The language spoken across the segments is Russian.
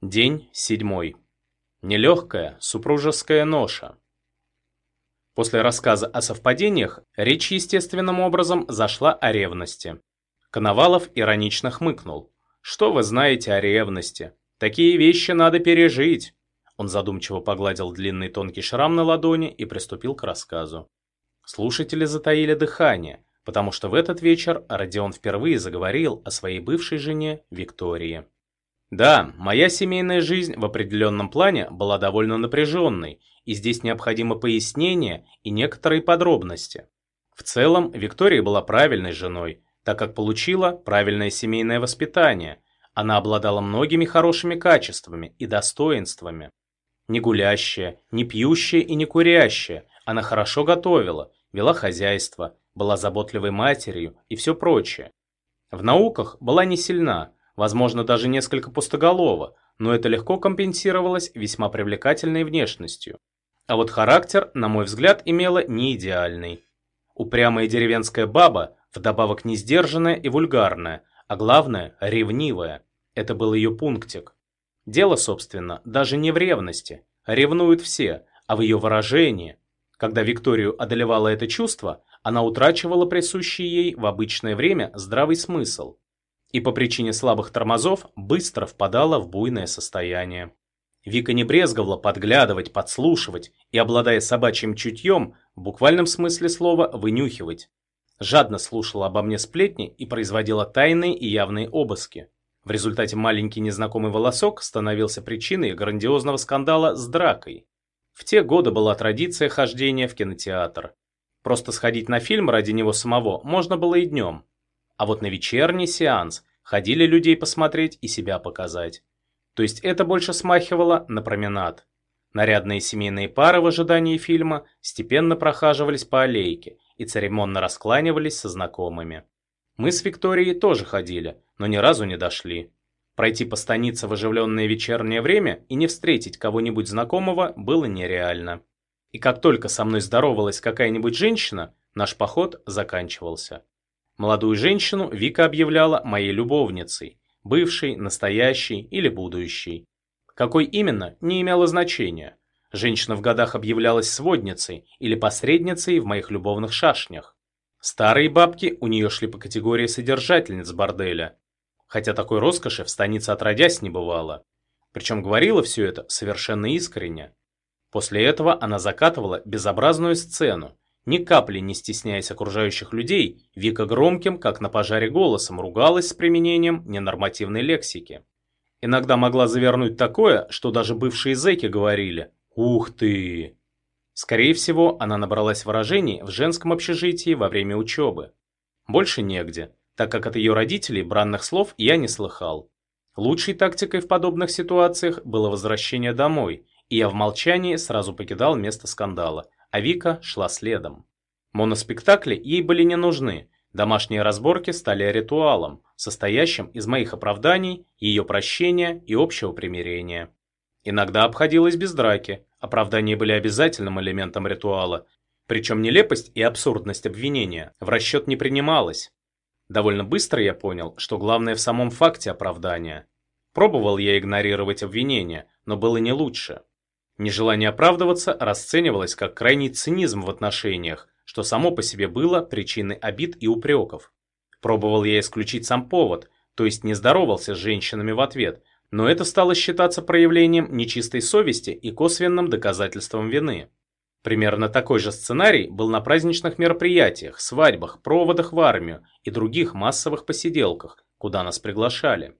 День седьмой. Нелегкая супружеская ноша. После рассказа о совпадениях речь естественным образом зашла о ревности. Коновалов иронично хмыкнул. «Что вы знаете о ревности? Такие вещи надо пережить!» Он задумчиво погладил длинный тонкий шрам на ладони и приступил к рассказу. Слушатели затаили дыхание, потому что в этот вечер Родион впервые заговорил о своей бывшей жене Виктории. Да, моя семейная жизнь в определенном плане была довольно напряженной, и здесь необходимо пояснение и некоторые подробности. В целом, Виктория была правильной женой, так как получила правильное семейное воспитание. Она обладала многими хорошими качествами и достоинствами. Не гулящая, не пьющая и не курящая, она хорошо готовила, вела хозяйство, была заботливой матерью и все прочее. В науках была не сильна, возможно, даже несколько пустоголова, но это легко компенсировалось весьма привлекательной внешностью. А вот характер, на мой взгляд, имела не идеальный. Упрямая деревенская баба, вдобавок не сдержанная и вульгарная, а главное, ревнивая. Это был ее пунктик. Дело, собственно, даже не в ревности. Ревнуют все, а в ее выражении. Когда Викторию одолевало это чувство, она утрачивала присущий ей в обычное время здравый смысл и по причине слабых тормозов быстро впадала в буйное состояние. Вика не брезговала подглядывать, подслушивать и, обладая собачьим чутьем, в буквальном смысле слова вынюхивать. Жадно слушала обо мне сплетни и производила тайные и явные обыски. В результате маленький незнакомый волосок становился причиной грандиозного скандала с дракой. В те годы была традиция хождения в кинотеатр. Просто сходить на фильм ради него самого можно было и днем. А вот на вечерний сеанс ходили людей посмотреть и себя показать. То есть это больше смахивало на променад. Нарядные семейные пары в ожидании фильма степенно прохаживались по аллейке и церемонно раскланивались со знакомыми. Мы с Викторией тоже ходили, но ни разу не дошли. Пройти по станице в оживленное вечернее время и не встретить кого-нибудь знакомого было нереально. И как только со мной здоровалась какая-нибудь женщина, наш поход заканчивался. Молодую женщину Вика объявляла моей любовницей, бывшей, настоящей или будущей. Какой именно, не имело значения. Женщина в годах объявлялась сводницей или посредницей в моих любовных шашнях. Старые бабки у нее шли по категории содержательниц борделя. Хотя такой роскоши в станице отродясь не бывало. Причем говорила все это совершенно искренне. После этого она закатывала безобразную сцену, ни капли не стесняясь окружающих людей, Вика громким, как на пожаре голосом, ругалась с применением ненормативной лексики. Иногда могла завернуть такое, что даже бывшие зэки говорили «Ух ты!». Скорее всего, она набралась выражений в женском общежитии во время учебы. Больше негде, так как от ее родителей бранных слов я не слыхал. Лучшей тактикой в подобных ситуациях было возвращение домой, и я в молчании сразу покидал место скандала – а Вика шла следом. Моноспектакли ей были не нужны, домашние разборки стали ритуалом, состоящим из моих оправданий, ее прощения и общего примирения. Иногда обходилось без драки, оправдания были обязательным элементом ритуала, причем нелепость и абсурдность обвинения в расчет не принималась. Довольно быстро я понял, что главное в самом факте оправдания. Пробовал я игнорировать обвинения, но было не лучше. Нежелание оправдываться расценивалось как крайний цинизм в отношениях, что само по себе было причиной обид и упреков. Пробовал я исключить сам повод, то есть не здоровался с женщинами в ответ, но это стало считаться проявлением нечистой совести и косвенным доказательством вины. Примерно такой же сценарий был на праздничных мероприятиях, свадьбах, проводах в армию и других массовых посиделках, куда нас приглашали.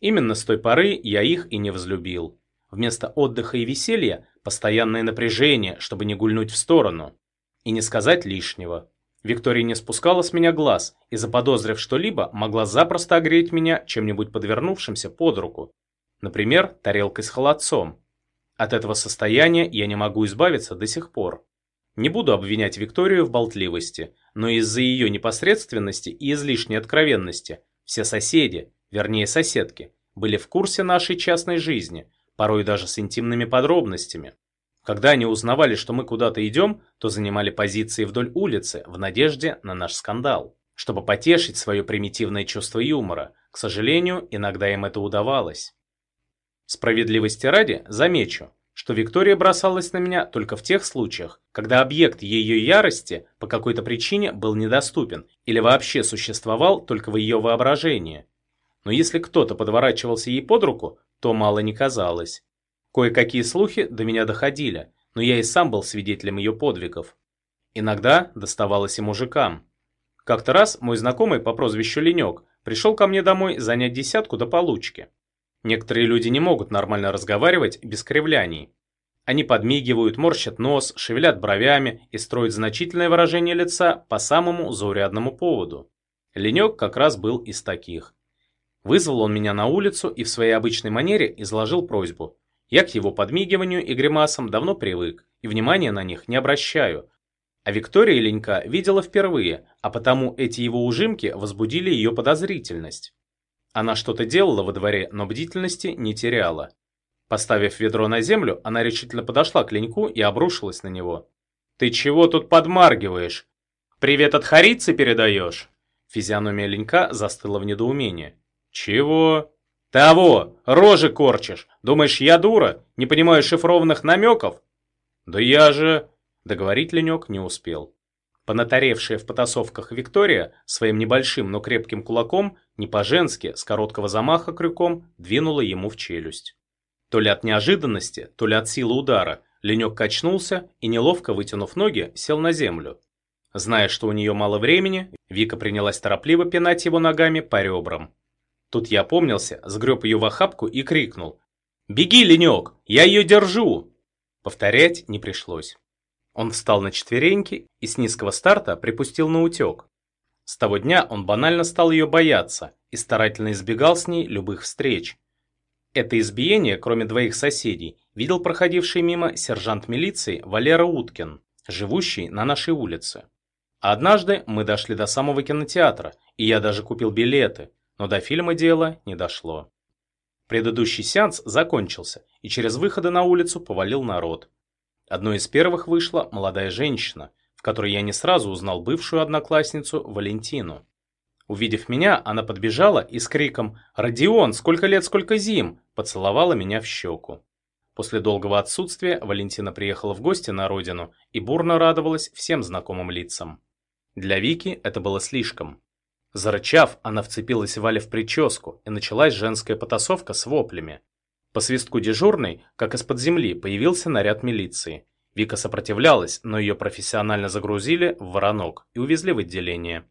Именно с той поры я их и не возлюбил. Вместо отдыха и веселья – постоянное напряжение, чтобы не гульнуть в сторону. И не сказать лишнего. Виктория не спускала с меня глаз и, заподозрив что-либо, могла запросто огреть меня чем-нибудь подвернувшимся под руку. Например, тарелкой с холодцом. От этого состояния я не могу избавиться до сих пор. Не буду обвинять Викторию в болтливости, но из-за ее непосредственности и излишней откровенности все соседи, вернее соседки, были в курсе нашей частной жизни – порой даже с интимными подробностями. Когда они узнавали, что мы куда-то идем, то занимали позиции вдоль улицы в надежде на наш скандал, чтобы потешить свое примитивное чувство юмора. К сожалению, иногда им это удавалось. Справедливости ради замечу, что Виктория бросалась на меня только в тех случаях, когда объект ее ярости по какой-то причине был недоступен или вообще существовал только в ее воображении. Но если кто-то подворачивался ей под руку, то мало не казалось. Кое-какие слухи до меня доходили, но я и сам был свидетелем ее подвигов. Иногда доставалось и мужикам. Как-то раз мой знакомый по прозвищу Ленек пришел ко мне домой занять десятку до получки. Некоторые люди не могут нормально разговаривать без кривляний. Они подмигивают, морщат нос, шевелят бровями и строят значительное выражение лица по самому заурядному поводу. Ленек как раз был из таких. Вызвал он меня на улицу и в своей обычной манере изложил просьбу. Я к его подмигиванию и гримасам давно привык и внимания на них не обращаю. А Виктория Ленька видела впервые, а потому эти его ужимки возбудили ее подозрительность. Она что-то делала во дворе, но бдительности не теряла. Поставив ведро на землю, она решительно подошла к Леньку и обрушилась на него. «Ты чего тут подмаргиваешь? Привет от Харицы передаешь?» Физиономия Ленька застыла в недоумении. «Чего?» «Того! Рожи корчишь! Думаешь, я дура? Не понимаю шифрованных намеков?» «Да я же...» Договорить Ленек не успел. Понатаревшая в потасовках Виктория своим небольшим, но крепким кулаком, не по-женски, с короткого замаха крюком, двинула ему в челюсть. То ли от неожиданности, то ли от силы удара, Ленек качнулся и, неловко вытянув ноги, сел на землю. Зная, что у нее мало времени, Вика принялась торопливо пинать его ногами по ребрам. Тут я опомнился, сгреб ее в охапку и крикнул. «Беги, Ленек, я ее держу!» Повторять не пришлось. Он встал на четвереньки и с низкого старта припустил на утек. С того дня он банально стал ее бояться и старательно избегал с ней любых встреч. Это избиение, кроме двоих соседей, видел проходивший мимо сержант милиции Валера Уткин, живущий на нашей улице. Однажды мы дошли до самого кинотеатра, и я даже купил билеты, но до фильма дело не дошло. Предыдущий сеанс закончился, и через выходы на улицу повалил народ. Одной из первых вышла молодая женщина, в которой я не сразу узнал бывшую одноклассницу Валентину. Увидев меня, она подбежала и с криком «Родион, сколько лет, сколько зим!» поцеловала меня в щеку. После долгого отсутствия Валентина приехала в гости на родину и бурно радовалась всем знакомым лицам. Для Вики это было слишком. Зарычав, она вцепилась Вале в прическу, и началась женская потасовка с воплями. По свистку дежурной, как из-под земли, появился наряд милиции. Вика сопротивлялась, но ее профессионально загрузили в воронок и увезли в отделение.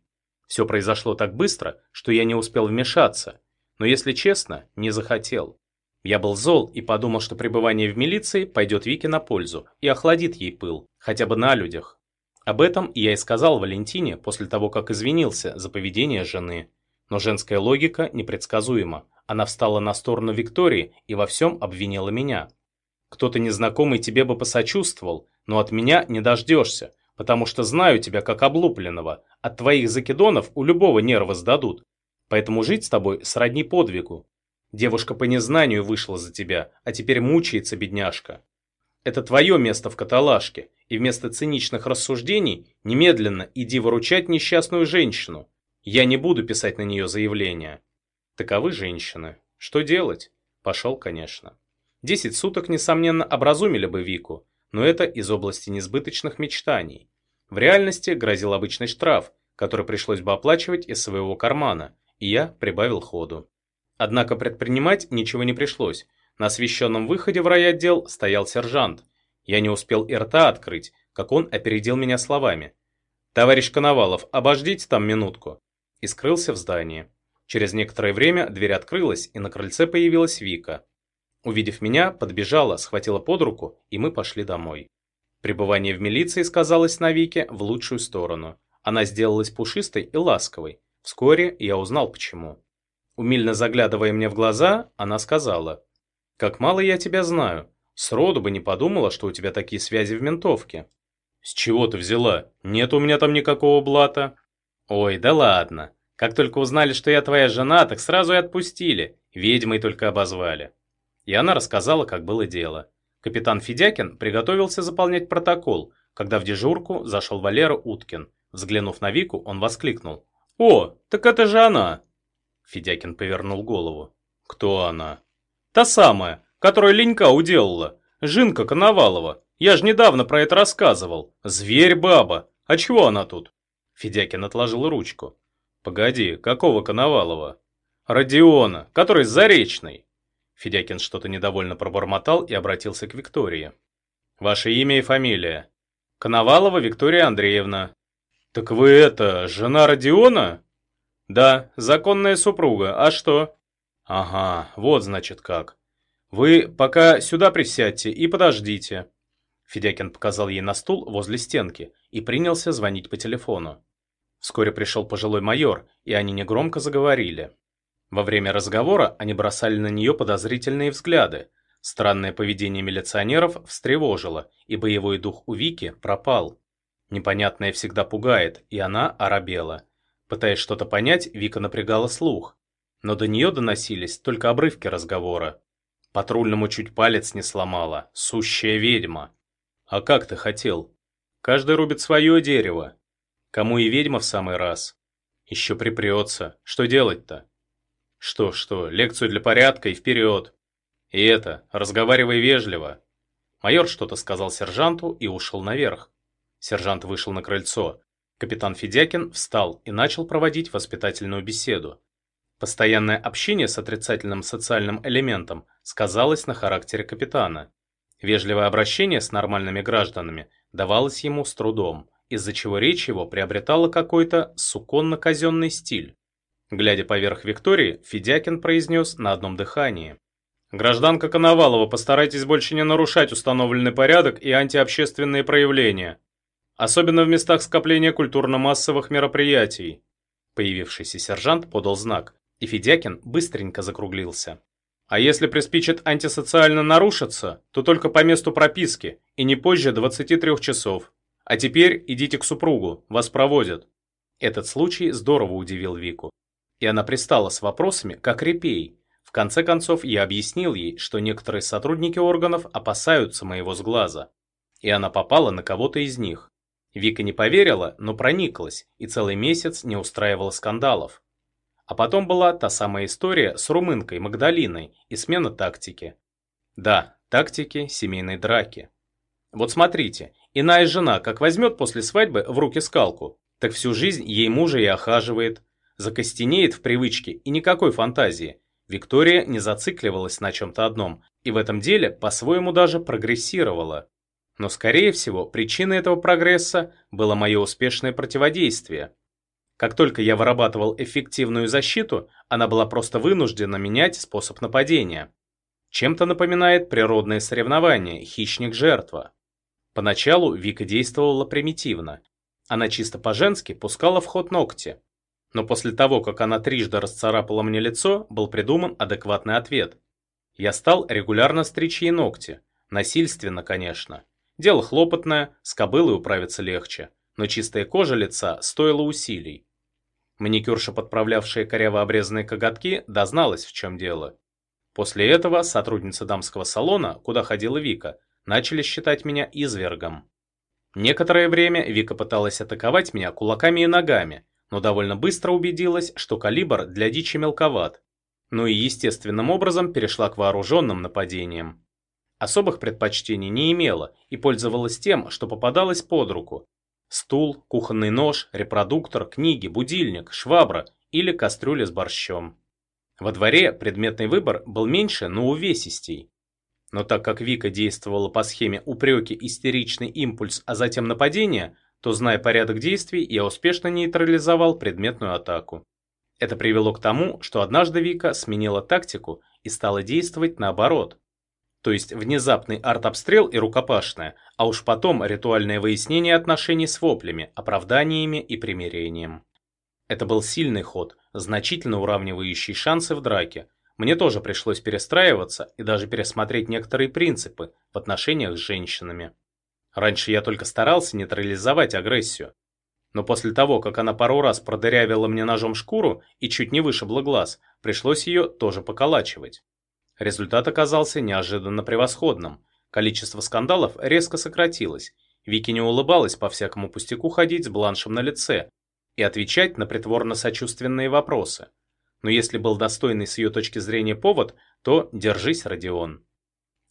Все произошло так быстро, что я не успел вмешаться, но, если честно, не захотел. Я был зол и подумал, что пребывание в милиции пойдет Вике на пользу и охладит ей пыл, хотя бы на людях. Об этом я и сказал Валентине после того, как извинился за поведение жены. Но женская логика непредсказуема. Она встала на сторону Виктории и во всем обвинила меня. Кто-то незнакомый тебе бы посочувствовал, но от меня не дождешься, потому что знаю тебя как облупленного. От твоих закидонов у любого нерва сдадут. Поэтому жить с тобой сродни подвигу. Девушка по незнанию вышла за тебя, а теперь мучается бедняжка. Это твое место в каталажке, и вместо циничных рассуждений немедленно иди выручать несчастную женщину. Я не буду писать на нее заявление. Таковы женщины. Что делать? Пошел, конечно. Десять суток, несомненно, образумили бы Вику, но это из области несбыточных мечтаний. В реальности грозил обычный штраф, который пришлось бы оплачивать из своего кармана, и я прибавил ходу. Однако предпринимать ничего не пришлось. На освещенном выходе в райотдел стоял сержант. Я не успел и рта открыть, как он опередил меня словами. «Товарищ Коновалов, обождите там минутку!» и скрылся в здании. Через некоторое время дверь открылась, и на крыльце появилась Вика. Увидев меня, подбежала, схватила под руку, и мы пошли домой. Пребывание в милиции сказалось на Вике в лучшую сторону. Она сделалась пушистой и ласковой. Вскоре я узнал почему. Умильно заглядывая мне в глаза, она сказала, «Как мало я тебя знаю. Сроду бы не подумала, что у тебя такие связи в ментовке». «С чего ты взяла? Нет у меня там никакого блата». «Ой, да ладно. Как только узнали, что я твоя жена, так сразу и отпустили. Ведьмой только обозвали. И она рассказала, как было дело. Капитан Федякин приготовился заполнять протокол, когда в дежурку зашел Валера Уткин. Взглянув на Вику, он воскликнул. «О, так это же она!» Федякин повернул голову. «Кто она?» «Та самая, которая ленька уделала. Жинка Коновалова. Я же недавно про это рассказывал. Зверь-баба. А чего она тут?» Федякин отложил ручку. «Погоди, какого Коновалова?» «Родиона, который с Заречной». Федякин что-то недовольно пробормотал и обратился к Виктории. «Ваше имя и фамилия?» «Коновалова Виктория Андреевна». «Так вы это, жена Родиона?» «Да, законная супруга. А что?» «Ага, вот значит как. Вы пока сюда присядьте и подождите». Федякин показал ей на стул возле стенки и принялся звонить по телефону. Вскоре пришел пожилой майор, и они негромко заговорили. Во время разговора они бросали на нее подозрительные взгляды. Странное поведение милиционеров встревожило, и боевой дух у Вики пропал. Непонятное всегда пугает, и она оробела. Пытаясь что-то понять, Вика напрягала слух. Но до нее доносились только обрывки разговора. Патрульному чуть палец не сломала. Сущая ведьма. А как ты хотел? Каждый рубит свое дерево. Кому и ведьма в самый раз. Еще припрется. Что делать-то? Что-что, лекцию для порядка и вперед. И это, разговаривай вежливо. Майор что-то сказал сержанту и ушел наверх. Сержант вышел на крыльцо. Капитан Федякин встал и начал проводить воспитательную беседу. Постоянное общение с отрицательным социальным элементом сказалось на характере капитана. Вежливое обращение с нормальными гражданами давалось ему с трудом, из-за чего речь его приобретала какой-то суконно-казенный стиль. Глядя поверх Виктории, Федякин произнес на одном дыхании. «Гражданка Коновалова, постарайтесь больше не нарушать установленный порядок и антиобщественные проявления, особенно в местах скопления культурно-массовых мероприятий». Появившийся сержант подал знак, и Федякин быстренько закруглился. «А если приспичит антисоциально нарушиться, то только по месту прописки и не позже 23 часов. А теперь идите к супругу, вас проводят». Этот случай здорово удивил Вику и она пристала с вопросами, как репей. В конце концов, я объяснил ей, что некоторые сотрудники органов опасаются моего сглаза. И она попала на кого-то из них. Вика не поверила, но прониклась, и целый месяц не устраивала скандалов. А потом была та самая история с румынкой Магдалиной и смена тактики. Да, тактики семейной драки. Вот смотрите, иная жена как возьмет после свадьбы в руки скалку, так всю жизнь ей мужа и охаживает, закостенеет в привычке и никакой фантазии. Виктория не зацикливалась на чем-то одном и в этом деле по-своему даже прогрессировала. Но, скорее всего, причиной этого прогресса было мое успешное противодействие. Как только я вырабатывал эффективную защиту, она была просто вынуждена менять способ нападения. Чем-то напоминает природное соревнование «хищник-жертва». Поначалу Вика действовала примитивно. Она чисто по-женски пускала в ход ногти. Но после того, как она трижды расцарапала мне лицо, был придуман адекватный ответ. Я стал регулярно стричь ей ногти. Насильственно, конечно. Дело хлопотное, с кобылой управиться легче. Но чистая кожа лица стоила усилий. Маникюрша, подправлявшая коряво обрезанные коготки, дозналась, в чем дело. После этого сотрудницы дамского салона, куда ходила Вика, начали считать меня извергом. Некоторое время Вика пыталась атаковать меня кулаками и ногами, но довольно быстро убедилась, что калибр для дичи мелковат, ну и естественным образом перешла к вооруженным нападениям. Особых предпочтений не имела и пользовалась тем, что попадалось под руку. Стул, кухонный нож, репродуктор, книги, будильник, швабра или кастрюля с борщом. Во дворе предметный выбор был меньше, но увесистей. Но так как Вика действовала по схеме упреки, истеричный импульс, а затем нападение – то, зная порядок действий, я успешно нейтрализовал предметную атаку. Это привело к тому, что однажды Вика сменила тактику и стала действовать наоборот. То есть внезапный артобстрел и рукопашная, а уж потом ритуальное выяснение отношений с воплями, оправданиями и примирением. Это был сильный ход, значительно уравнивающий шансы в драке. Мне тоже пришлось перестраиваться и даже пересмотреть некоторые принципы в отношениях с женщинами. Раньше я только старался нейтрализовать агрессию. Но после того, как она пару раз продырявила мне ножом шкуру и чуть не вышибла глаз, пришлось ее тоже поколачивать. Результат оказался неожиданно превосходным. Количество скандалов резко сократилось. Вики не улыбалась по всякому пустяку ходить с бланшем на лице и отвечать на притворно-сочувственные вопросы. Но если был достойный с ее точки зрения повод, то держись, Родион.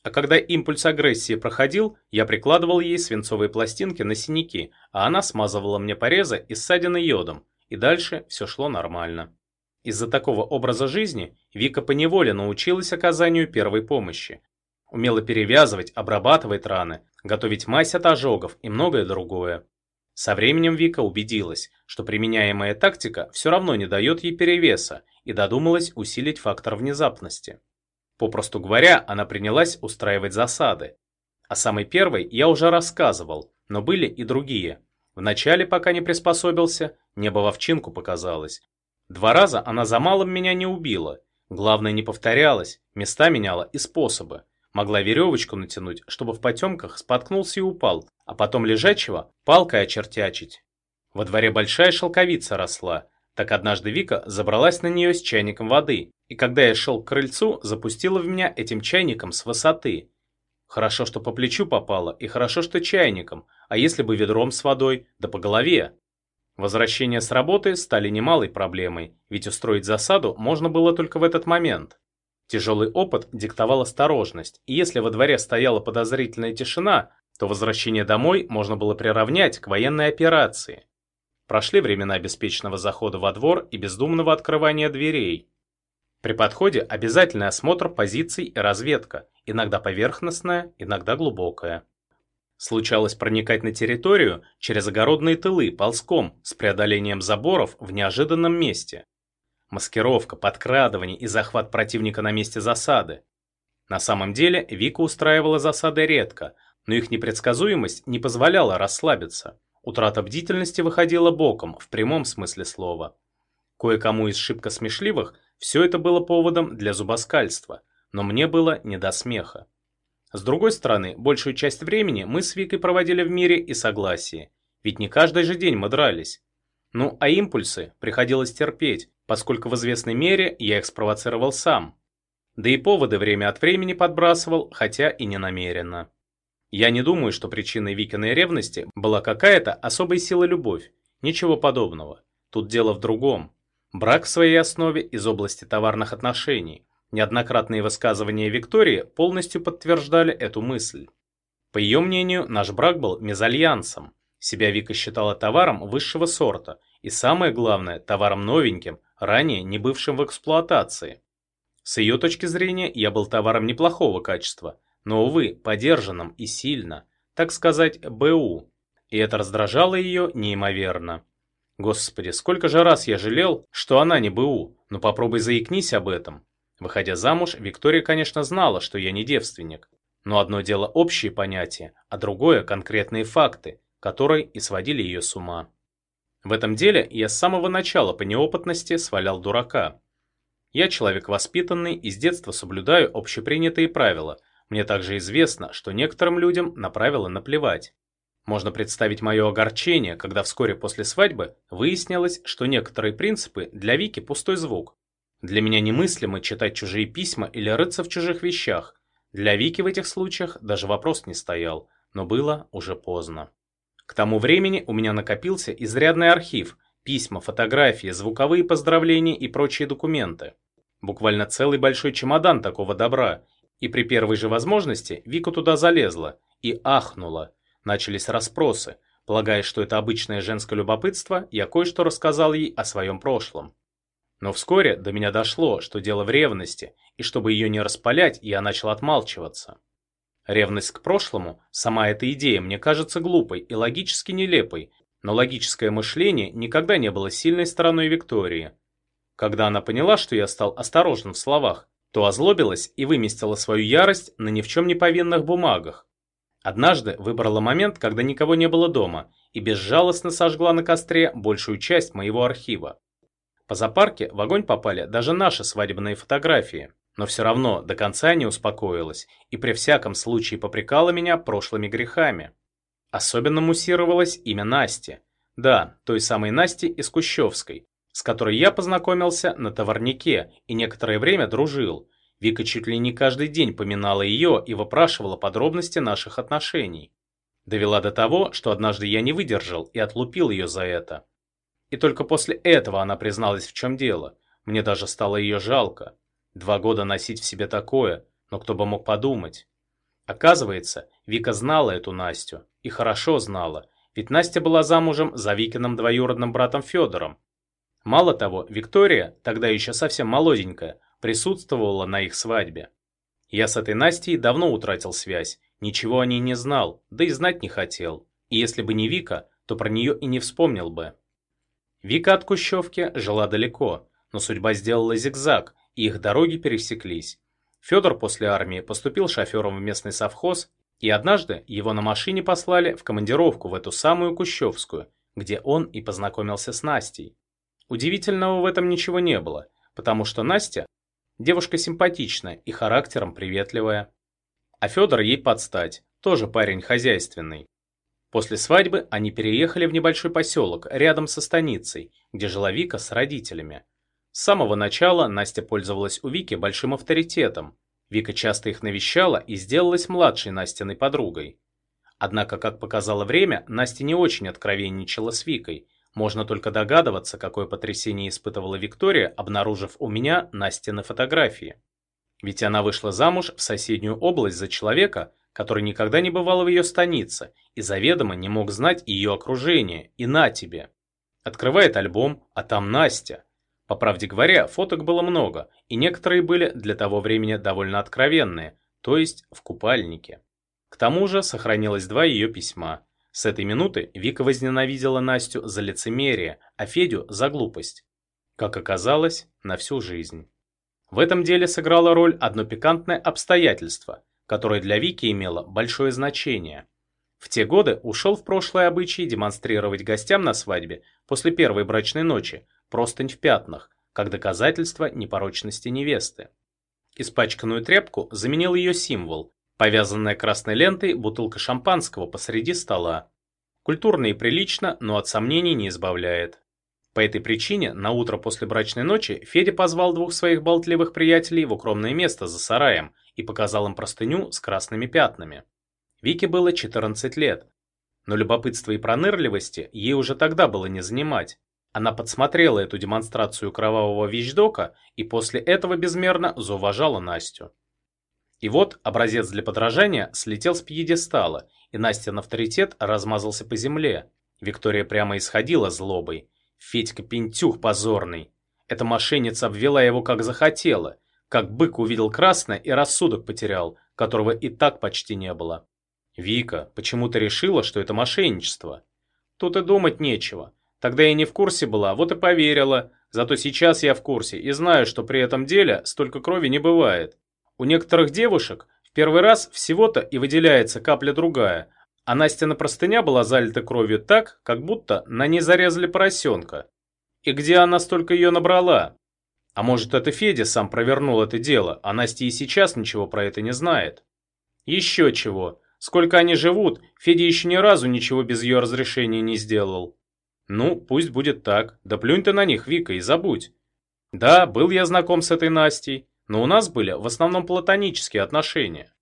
а когда импульс агрессии проходил, я прикладывал ей свинцовые пластинки на синяки, а она смазывала мне порезы и ссадины йодом, и дальше все шло нормально. Из-за такого образа жизни Вика поневоле научилась оказанию первой помощи. Умела перевязывать, обрабатывать раны, готовить мазь от ожогов и многое другое. Со временем Вика убедилась, что применяемая тактика все равно не дает ей перевеса и додумалась усилить фактор внезапности. Попросту говоря, она принялась устраивать засады. О самой первой я уже рассказывал, но были и другие. Вначале, пока не приспособился, небо в овчинку показалось. Два раза она за малым меня не убила. Главное, не повторялась, места меняла и способы. Могла веревочку натянуть, чтобы в потемках споткнулся и упал, а потом лежачего палкой очертячить. Во дворе большая шелковица росла, так однажды Вика забралась на нее с чайником воды, и когда я шел к крыльцу, запустила в меня этим чайником с высоты. Хорошо, что по плечу попало, и хорошо, что чайником, а если бы ведром с водой, да по голове. Возвращение с работы стали немалой проблемой, ведь устроить засаду можно было только в этот момент. Тяжелый опыт диктовал осторожность, и если во дворе стояла подозрительная тишина, то возвращение домой можно было приравнять к военной операции. Прошли времена беспечного захода во двор и бездумного открывания дверей. При подходе обязательный осмотр позиций и разведка, иногда поверхностная, иногда глубокая. Случалось проникать на территорию через огородные тылы ползком с преодолением заборов в неожиданном месте. Маскировка, подкрадывание и захват противника на месте засады. На самом деле Вика устраивала засады редко, но их непредсказуемость не позволяла расслабиться. Утрата бдительности выходила боком, в прямом смысле слова. Кое-кому из шибко смешливых все это было поводом для зубоскальства, но мне было не до смеха. С другой стороны, большую часть времени мы с Викой проводили в мире и согласии, ведь не каждый же день мы дрались. Ну, а импульсы приходилось терпеть, поскольку в известной мере я их спровоцировал сам. Да и поводы время от времени подбрасывал, хотя и не намеренно. Я не думаю, что причиной Викиной ревности была какая-то особая сила любовь. Ничего подобного. Тут дело в другом. Брак в своей основе из области товарных отношений. Неоднократные высказывания Виктории полностью подтверждали эту мысль. По ее мнению, наш брак был мезальянсом. Себя Вика считала товаром высшего сорта и, самое главное, товаром новеньким, ранее не бывшим в эксплуатации. С ее точки зрения, я был товаром неплохого качества, но, увы, подержанным и сильно, так сказать, БУ, и это раздражало ее неимоверно. Господи, сколько же раз я жалел, что она не БУ, но попробуй заикнись об этом. Выходя замуж, Виктория, конечно, знала, что я не девственник. Но одно дело общие понятия, а другое – конкретные факты, которые и сводили ее с ума. В этом деле я с самого начала по неопытности свалял дурака. Я человек воспитанный и с детства соблюдаю общепринятые правила. Мне также известно, что некоторым людям на правила наплевать. Можно представить мое огорчение, когда вскоре после свадьбы выяснилось, что некоторые принципы для Вики пустой звук, для меня немыслимо читать чужие письма или рыться в чужих вещах. Для Вики в этих случаях даже вопрос не стоял, но было уже поздно. К тому времени у меня накопился изрядный архив, письма, фотографии, звуковые поздравления и прочие документы. Буквально целый большой чемодан такого добра. И при первой же возможности Вика туда залезла и ахнула. Начались расспросы. Полагая, что это обычное женское любопытство, я кое-что рассказал ей о своем прошлом. Но вскоре до меня дошло, что дело в ревности, и чтобы ее не распалять, я начал отмалчиваться. Ревность к прошлому, сама эта идея мне кажется глупой и логически нелепой, но логическое мышление никогда не было сильной стороной Виктории. Когда она поняла, что я стал осторожным в словах, то озлобилась и выместила свою ярость на ни в чем не повинных бумагах. Однажды выбрала момент, когда никого не было дома, и безжалостно сожгла на костре большую часть моего архива. По зоопарке в огонь попали даже наши свадебные фотографии, но все равно до конца не успокоилась и при всяком случае попрекала меня прошлыми грехами. Особенно муссировалось имя Насти. Да, той самой Насти из Кущевской, с которой я познакомился на товарнике и некоторое время дружил. Вика чуть ли не каждый день поминала ее и выпрашивала подробности наших отношений. Довела до того, что однажды я не выдержал и отлупил ее за это. И только после этого она призналась, в чем дело. Мне даже стало ее жалко. Два года носить в себе такое, но кто бы мог подумать. Оказывается, Вика знала эту Настю. И хорошо знала, ведь Настя была замужем за Викиным двоюродным братом Федором. Мало того, Виктория, тогда еще совсем молоденькая, присутствовала на их свадьбе. Я с этой Настей давно утратил связь, ничего о ней не знал, да и знать не хотел. И если бы не Вика, то про нее и не вспомнил бы. Вика от Кущевки жила далеко, но судьба сделала зигзаг, и их дороги пересеклись. Федор после армии поступил шофером в местный совхоз, и однажды его на машине послали в командировку в эту самую Кущевскую, где он и познакомился с Настей. Удивительного в этом ничего не было, потому что Настя – девушка симпатичная и характером приветливая. А Федор ей подстать, тоже парень хозяйственный. После свадьбы они переехали в небольшой поселок рядом со станицей, где жила Вика с родителями. С самого начала Настя пользовалась у Вики большим авторитетом. Вика часто их навещала и сделалась младшей Настиной подругой. Однако, как показало время, Настя не очень откровенничала с Викой. Можно только догадываться, какое потрясение испытывала Виктория, обнаружив у меня Настины фотографии. Ведь она вышла замуж в соседнюю область за человека, который никогда не бывал в ее станице и заведомо не мог знать ее окружение, и на тебе. Открывает альбом, а там Настя. По правде говоря, фоток было много, и некоторые были для того времени довольно откровенные, то есть в купальнике. К тому же сохранилось два ее письма. С этой минуты Вика возненавидела Настю за лицемерие, а Федю за глупость. Как оказалось, на всю жизнь. В этом деле сыграло роль одно пикантное обстоятельство которое для Вики имело большое значение. В те годы ушел в прошлое обычай демонстрировать гостям на свадьбе после первой брачной ночи простынь в пятнах, как доказательство непорочности невесты. Испачканную тряпку заменил ее символ, повязанная красной лентой бутылка шампанского посреди стола. Культурно и прилично, но от сомнений не избавляет. По этой причине на утро после брачной ночи Федя позвал двух своих болтливых приятелей в укромное место за сараем и показал им простыню с красными пятнами. Вике было 14 лет, но любопытство и пронырливости ей уже тогда было не занимать. Она подсмотрела эту демонстрацию кровавого вещдока и после этого безмерно зауважала Настю. И вот образец для подражания слетел с пьедестала, и Настин авторитет размазался по земле. Виктория прямо исходила злобой. Федька пентюх позорный. Эта мошенница обвела его как захотела, как бык увидел красное и рассудок потерял, которого и так почти не было. Вика почему-то решила, что это мошенничество. Тут и думать нечего. Тогда я не в курсе была, вот и поверила. Зато сейчас я в курсе и знаю, что при этом деле столько крови не бывает. У некоторых девушек в первый раз всего-то и выделяется капля другая, а Настина простыня была залита кровью так, как будто на ней зарезали поросенка. И где она столько ее набрала? А может, это Федя сам провернул это дело, а Настя и сейчас ничего про это не знает? Еще чего. Сколько они живут, Федя еще ни разу ничего без ее разрешения не сделал. Ну, пусть будет так. Да плюнь ты на них, Вика, и забудь. Да, был я знаком с этой Настей, но у нас были в основном платонические отношения.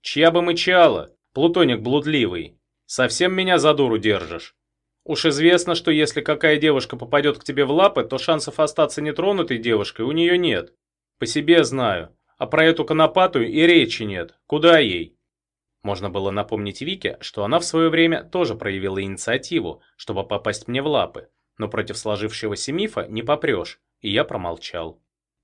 Чья бы мычала, плутоник блудливый. Совсем меня за дуру держишь. Уж известно, что если какая девушка попадет к тебе в лапы, то шансов остаться нетронутой девушкой у нее нет. По себе знаю. А про эту конопатую и речи нет. Куда ей? Можно было напомнить Вике, что она в свое время тоже проявила инициативу, чтобы попасть мне в лапы. Но против сложившегося мифа не попрешь, и я промолчал.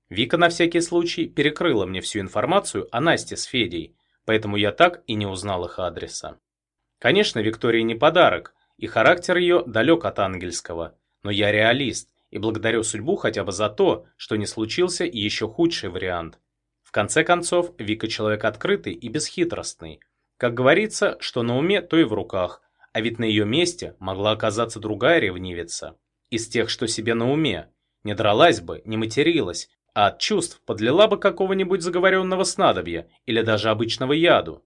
Вика на всякий случай перекрыла мне всю информацию о Насте с Федей, поэтому я так и не узнал их адреса. Конечно, Виктории не подарок, и характер ее далек от ангельского. Но я реалист и благодарю судьбу хотя бы за то, что не случился еще худший вариант. В конце концов, Вика человек открытый и бесхитростный. Как говорится, что на уме, то и в руках, а ведь на ее месте могла оказаться другая ревнивица. Из тех, что себе на уме. Не дралась бы, не материлась, а от чувств подлила бы какого-нибудь заговоренного снадобья или даже обычного яду.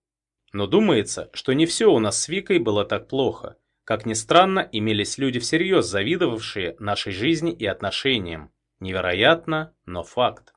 Но думается, что не все у нас с Викой было так плохо. Как ни странно, имелись люди всерьез завидовавшие нашей жизни и отношениям. Невероятно, но факт.